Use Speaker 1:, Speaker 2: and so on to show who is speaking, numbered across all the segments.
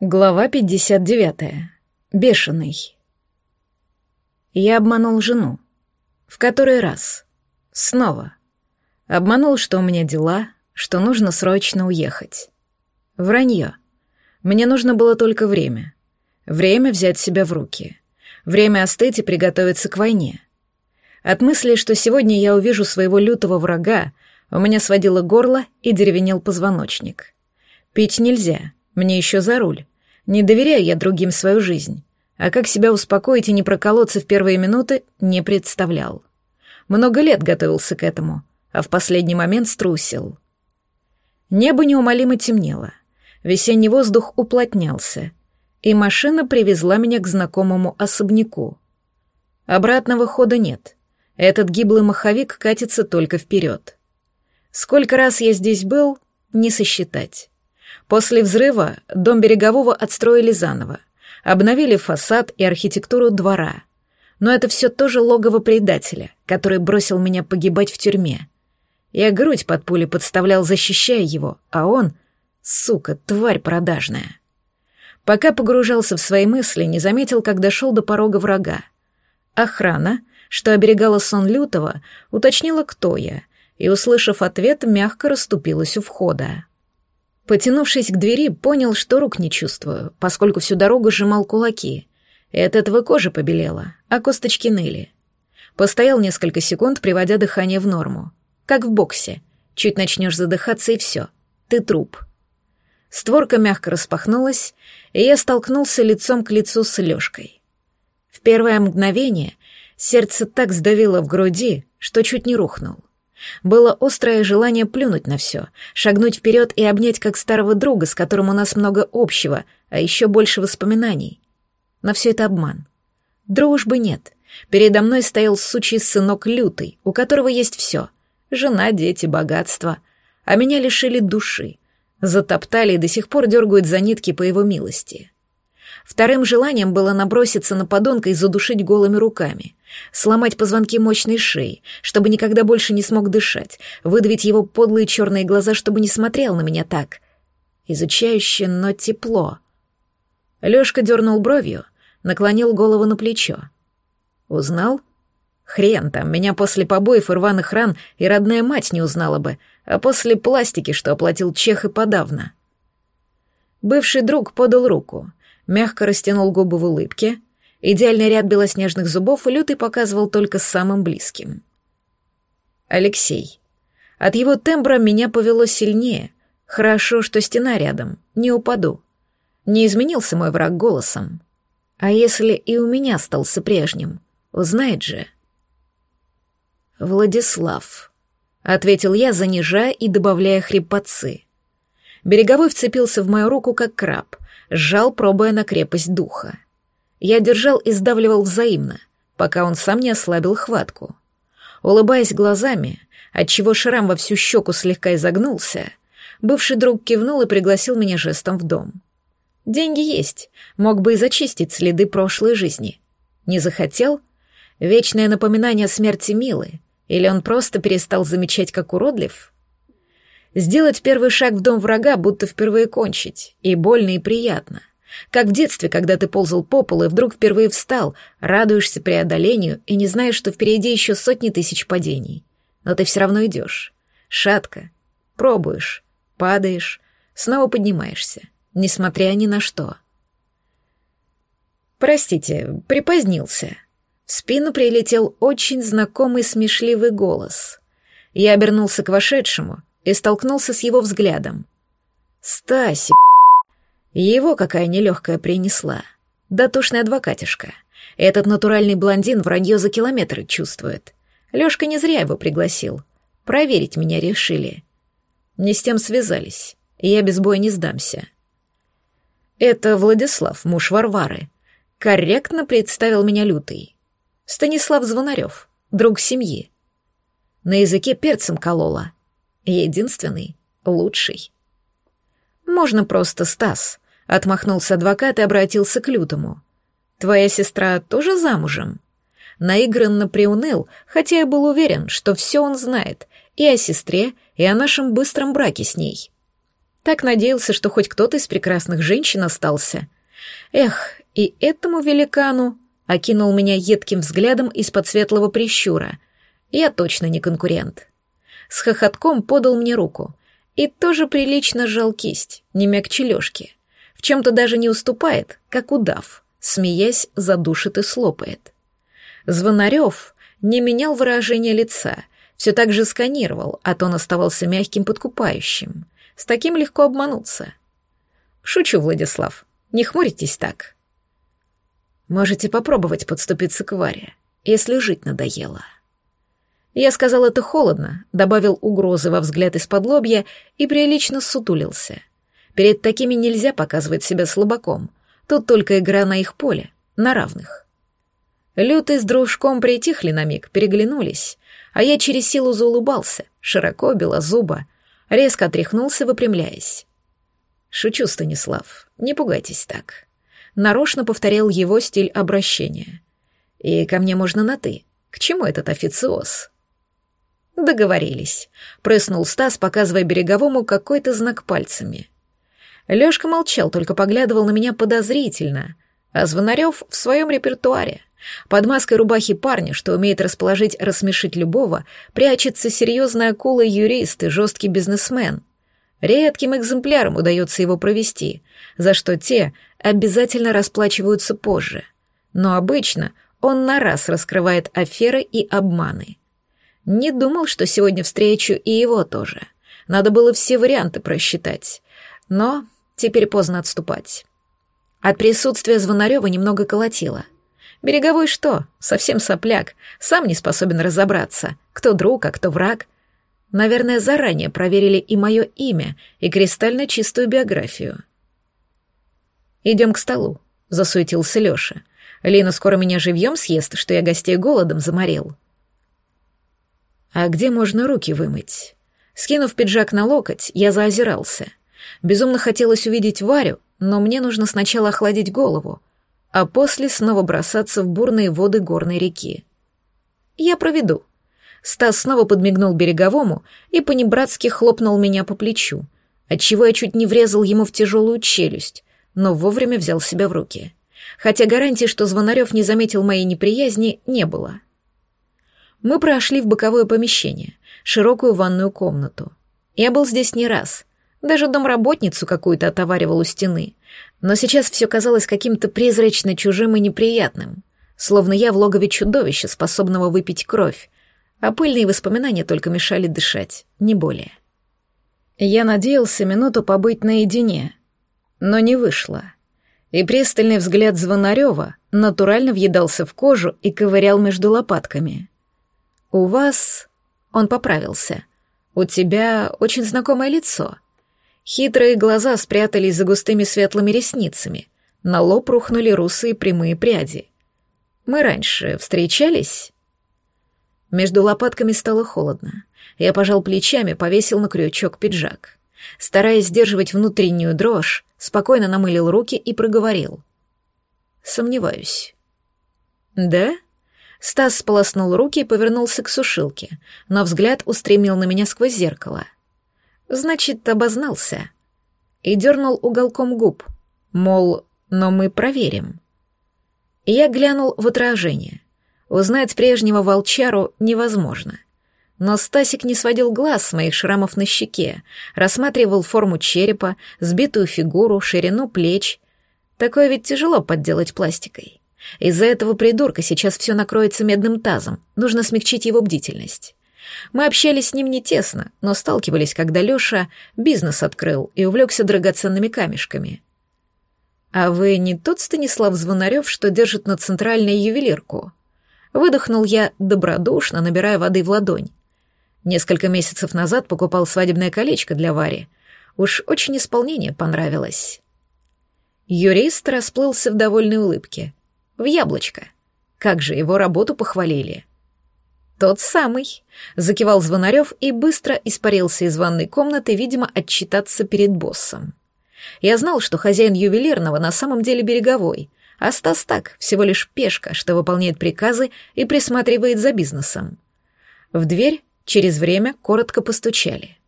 Speaker 1: Глава 59. Бешеный. Я обманул жену. В который раз? Снова. Обманул, что у меня дела, что нужно срочно уехать. Вранье. Мне нужно было только время. Время взять себя в руки. Время остыть и приготовиться к войне. От мысли, что сегодня я увижу своего лютого врага, у меня сводило горло и деревенел позвоночник. Пить нельзя — мне еще за руль. Не доверяю я другим свою жизнь. А как себя успокоить и не проколоться в первые минуты, не представлял. Много лет готовился к этому, а в последний момент струсил. Небо неумолимо темнело. Весенний воздух уплотнялся, и машина привезла меня к знакомому особняку. Обратного хода нет. Этот гиблый маховик катится только вперед. Сколько раз я здесь был, не сосчитать. После взрыва дом Берегового отстроили заново, обновили фасад и архитектуру двора. Но это все тоже логово предателя, который бросил меня погибать в тюрьме. Я грудь под пули подставлял, защищая его, а он, сука, тварь продажная. Пока погружался в свои мысли, не заметил, как дошел до порога врага. Охрана, что оберегала сон Лютого, уточнила, кто я, и, услышав ответ, мягко расступилась у входа. Потянувшись к двери, понял, что рук не чувствую, поскольку всю дорогу сжимал кулаки. И от этого кожа побелела, а косточки ныли. Постоял несколько секунд, приводя дыхание в норму. Как в боксе. Чуть начнешь задыхаться, и все. Ты труп. Створка мягко распахнулась, и я столкнулся лицом к лицу с Лёшкой. В первое мгновение сердце так сдавило в груди, что чуть не рухнул. Было острое желание плюнуть на все, шагнуть вперед и обнять как старого друга, с которым у нас много общего, а еще больше воспоминаний. Но все это обман. Дружбы нет. Передо мной стоял сучий сынок лютый, у которого есть все — жена, дети, богатство. А меня лишили души. Затоптали и до сих пор дергают за нитки по его милости. Вторым желанием было наброситься на подонка и задушить голыми руками, сломать позвонки мощной шеи, чтобы никогда больше не смог дышать, выдавить его подлые черные глаза, чтобы не смотрел на меня так. Изучающе, но тепло. Лёшка дернул бровью, наклонил голову на плечо. Узнал? Хрен там, меня после побоев и рваных ран и родная мать не узнала бы, а после пластики, что оплатил чех и подавно. Бывший друг подал руку — мягко растянул губы в улыбке. Идеальный ряд белоснежных зубов Лютый показывал только самым близким. Алексей. От его тембра меня повело сильнее. Хорошо, что стена рядом, не упаду. Не изменился мой враг голосом. А если и у меня остался прежним, узнает же. Владислав, — ответил я, занижая и добавляя хрипотцы. Береговой вцепился в мою руку, как краб, сжал, пробуя на крепость духа. Я держал и сдавливал взаимно, пока он сам не ослабил хватку. Улыбаясь глазами, отчего шрам во всю щеку слегка изогнулся, бывший друг кивнул и пригласил меня жестом в дом. Деньги есть, мог бы и зачистить следы прошлой жизни. Не захотел? Вечное напоминание о смерти Милы? Или он просто перестал замечать, как уродлив? Сделать первый шаг в дом врага, будто впервые кончить. И больно, и приятно. Как в детстве, когда ты ползал по полу и вдруг впервые встал, радуешься преодолению и не знаешь, что впереди еще сотни тысяч падений. Но ты все равно идешь. Шатко. Пробуешь. Падаешь. Снова поднимаешься. Несмотря ни на что. «Простите, припозднился». В спину прилетел очень знакомый смешливый голос. Я обернулся к вошедшему и столкнулся с его взглядом. «Стаси, его какая нелегкая принесла. Дотошный адвокатишка. Этот натуральный блондин вранье за километры чувствует. Лёшка не зря его пригласил. Проверить меня решили. Не с тем связались. Я без боя не сдамся. Это Владислав, муж Варвары. Корректно представил меня лютый. Станислав Звонарев, друг семьи. На языке перцем колола. Единственный, лучший. «Можно просто Стас», — отмахнулся адвокат и обратился к Лютому. «Твоя сестра тоже замужем?» Наигранно приуныл, хотя я был уверен, что все он знает, и о сестре, и о нашем быстром браке с ней. Так надеялся, что хоть кто-то из прекрасных женщин остался. Эх, и этому великану окинул меня едким взглядом из-под светлого прищура. Я точно не конкурент. С хохотком подал мне руку и тоже прилично сжал кисть, не мягче лёжки. В чем-то даже не уступает, как удав, смеясь, задушит и слопает. Звонарев не менял выражение лица, все так же сканировал, а то он оставался мягким подкупающим. С таким легко обмануться. Шучу, Владислав, не хмуритесь так. Можете попробовать подступиться к Варе, если жить надоело. Я сказал это холодно, добавил угрозы во взгляд из-под лобья и прилично сутулился. Перед такими нельзя показывать себя слабаком. Тут только игра на их поле, на равных. Лютый с дружком притихли на миг, переглянулись, а я через силу заулыбался, широко, белозубо, резко отряхнулся, выпрямляясь. «Шучу, Станислав, не пугайтесь так» нарочно повторял его стиль обращения. «И ко мне можно на «ты». К чему этот официоз?» «Договорились», — прыснул Стас, показывая Береговому какой-то знак пальцами. Лёшка молчал, только поглядывал на меня подозрительно, а Звонарёв в своем репертуаре. Под маской рубахи парня, что умеет расположить, рассмешить любого, прячется серьезный акула-юрист и жесткий бизнесмен. Редким экземплярам удается его провести, за что те обязательно расплачиваются позже. Но обычно он на раз раскрывает аферы и обманы. Не думал, что сегодня встречу и его тоже. Надо было все варианты просчитать. Но теперь поздно отступать. От присутствия Звонарева немного колотило. Береговой что? Совсем сопляк. Сам не способен разобраться, кто друг, а кто враг. Наверное, заранее проверили и мое имя, и кристально чистую биографию. «Идем к столу», — засуетился Лёша. «Лина скоро меня живьем съест, что я гостей голодом заморил». «А где можно руки вымыть?» Скинув пиджак на локоть, я заозирался. Безумно хотелось увидеть Варю, но мне нужно сначала охладить голову, а после снова бросаться в бурные воды горной реки. «Я проведу». Стас снова подмигнул береговому и понебратски хлопнул меня по плечу, отчего я чуть не врезал ему в тяжелую челюсть, но вовремя взял себя в руки. Хотя гарантии, что Звонарев не заметил моей неприязни, не было. Мы прошли в боковое помещение, широкую ванную комнату. Я был здесь не раз. Даже домработницу какую-то отоваривал у стены. Но сейчас все казалось каким-то призрачно чужим и неприятным. Словно я в логове чудовища, способного выпить кровь. А пыльные воспоминания только мешали дышать, не более. Я надеялся минуту побыть наедине, но не вышло. И пристальный взгляд Звонарева натурально въедался в кожу и ковырял между лопатками. «У вас...» — он поправился. «У тебя очень знакомое лицо». Хитрые глаза спрятались за густыми светлыми ресницами. На лоб рухнули русые прямые пряди. «Мы раньше встречались?» Между лопатками стало холодно. Я пожал плечами, повесил на крючок пиджак. Стараясь сдерживать внутреннюю дрожь, спокойно намылил руки и проговорил. «Сомневаюсь». «Да?» Стас сполоснул руки и повернулся к сушилке, но взгляд устремил на меня сквозь зеркало. «Значит, обознался». И дернул уголком губ, мол, но мы проверим. я глянул в отражение. Узнать прежнего волчару невозможно. Но Стасик не сводил глаз с моих шрамов на щеке, рассматривал форму черепа, сбитую фигуру, ширину плеч. Такое ведь тяжело подделать пластикой. Из-за этого придурка сейчас все накроется медным тазом, нужно смягчить его бдительность. Мы общались с ним не тесно, но сталкивались, когда Лёша бизнес открыл и увлекся драгоценными камешками. «А вы не тот Станислав Звонарев, что держит на центральной ювелирку?» Выдохнул я добродушно, набирая воды в ладонь. Несколько месяцев назад покупал свадебное колечко для Вари. Уж очень исполнение понравилось. Юрист расплылся в довольной улыбке. В яблочко. Как же его работу похвалили. «Тот самый», — закивал Звонарев и быстро испарился из ванной комнаты, видимо, отчитаться перед боссом. Я знал, что хозяин ювелирного на самом деле береговой, а Стас так, всего лишь пешка, что выполняет приказы и присматривает за бизнесом. В дверь Через время коротко постучали.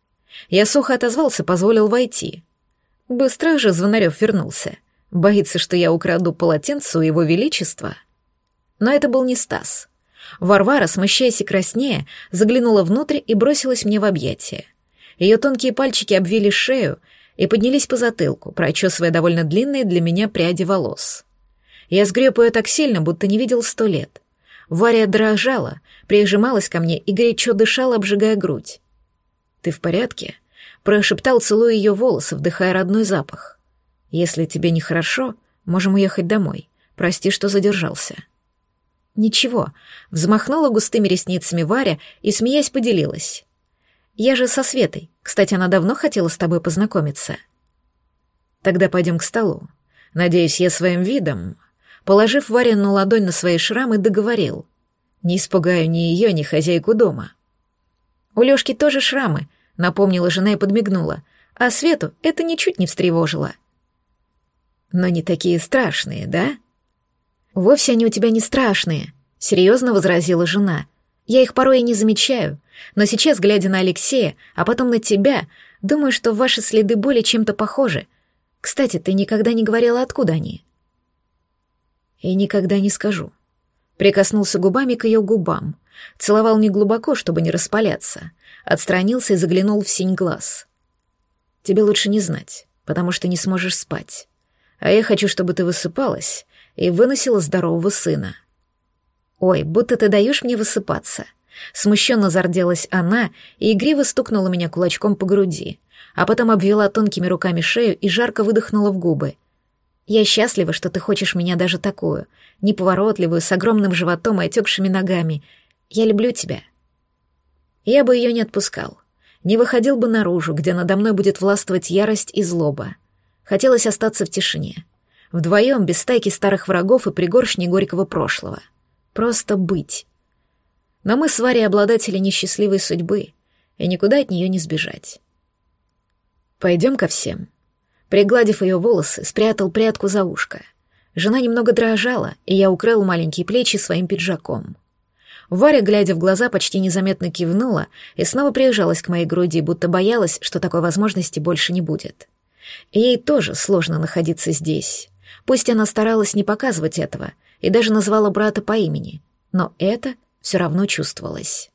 Speaker 1: Я сухо отозвался, позволил войти. Быстро же Звонарев вернулся. Боится, что я украду полотенце у его величества. Но это был не Стас. Варвара, смущаясь и краснея, заглянула внутрь и бросилась мне в объятия. Ее тонкие пальчики обвили шею и поднялись по затылку, прочесывая довольно длинные для меня пряди волос. Я сгреб ее так сильно, будто не видел сто лет. Варя дрожала, прижималась ко мне и горячо дышала, обжигая грудь. «Ты в порядке?» — прошептал, целуя ее волосы, вдыхая родной запах. «Если тебе нехорошо, можем уехать домой. Прости, что задержался». «Ничего», — взмахнула густыми ресницами Варя и, смеясь, поделилась. «Я же со Светой. Кстати, она давно хотела с тобой познакомиться». «Тогда пойдем к столу. Надеюсь, я своим видом положив Варину ладонь на свои шрамы, договорил. «Не испугаю ни ее, ни хозяйку дома». «У Лёшки тоже шрамы», — напомнила жена и подмигнула, а Свету это ничуть не встревожило. «Но не такие страшные, да?» «Вовсе они у тебя не страшные», — серьезно возразила жена. «Я их порой и не замечаю, но сейчас, глядя на Алексея, а потом на тебя, думаю, что ваши следы боли чем-то похожи. Кстати, ты никогда не говорила, откуда они?» И никогда не скажу. Прикоснулся губами к ее губам, целовал неглубоко, чтобы не распаляться, отстранился и заглянул в синь глаз. Тебе лучше не знать, потому что не сможешь спать. А я хочу, чтобы ты высыпалась и выносила здорового сына. Ой, будто ты даешь мне высыпаться. Смущенно зарделась она и игриво стукнула меня кулачком по груди, а потом обвела тонкими руками шею и жарко выдохнула в губы — я счастлива, что ты хочешь меня даже такую, неповоротливую, с огромным животом и отекшими ногами. Я люблю тебя. Я бы ее не отпускал. Не выходил бы наружу, где надо мной будет властвовать ярость и злоба. Хотелось остаться в тишине. Вдвоем, без стайки старых врагов и пригоршни горького прошлого. Просто быть. Но мы с Варей обладатели несчастливой судьбы, и никуда от нее не сбежать. Пойдем ко всем. Пригладив ее волосы, спрятал прядку за ушко. Жена немного дрожала, и я укрыл маленькие плечи своим пиджаком. Варя, глядя в глаза, почти незаметно кивнула и снова приезжалась к моей груди, будто боялась, что такой возможности больше не будет. Ей тоже сложно находиться здесь. Пусть она старалась не показывать этого и даже назвала брата по имени, но это все равно чувствовалось.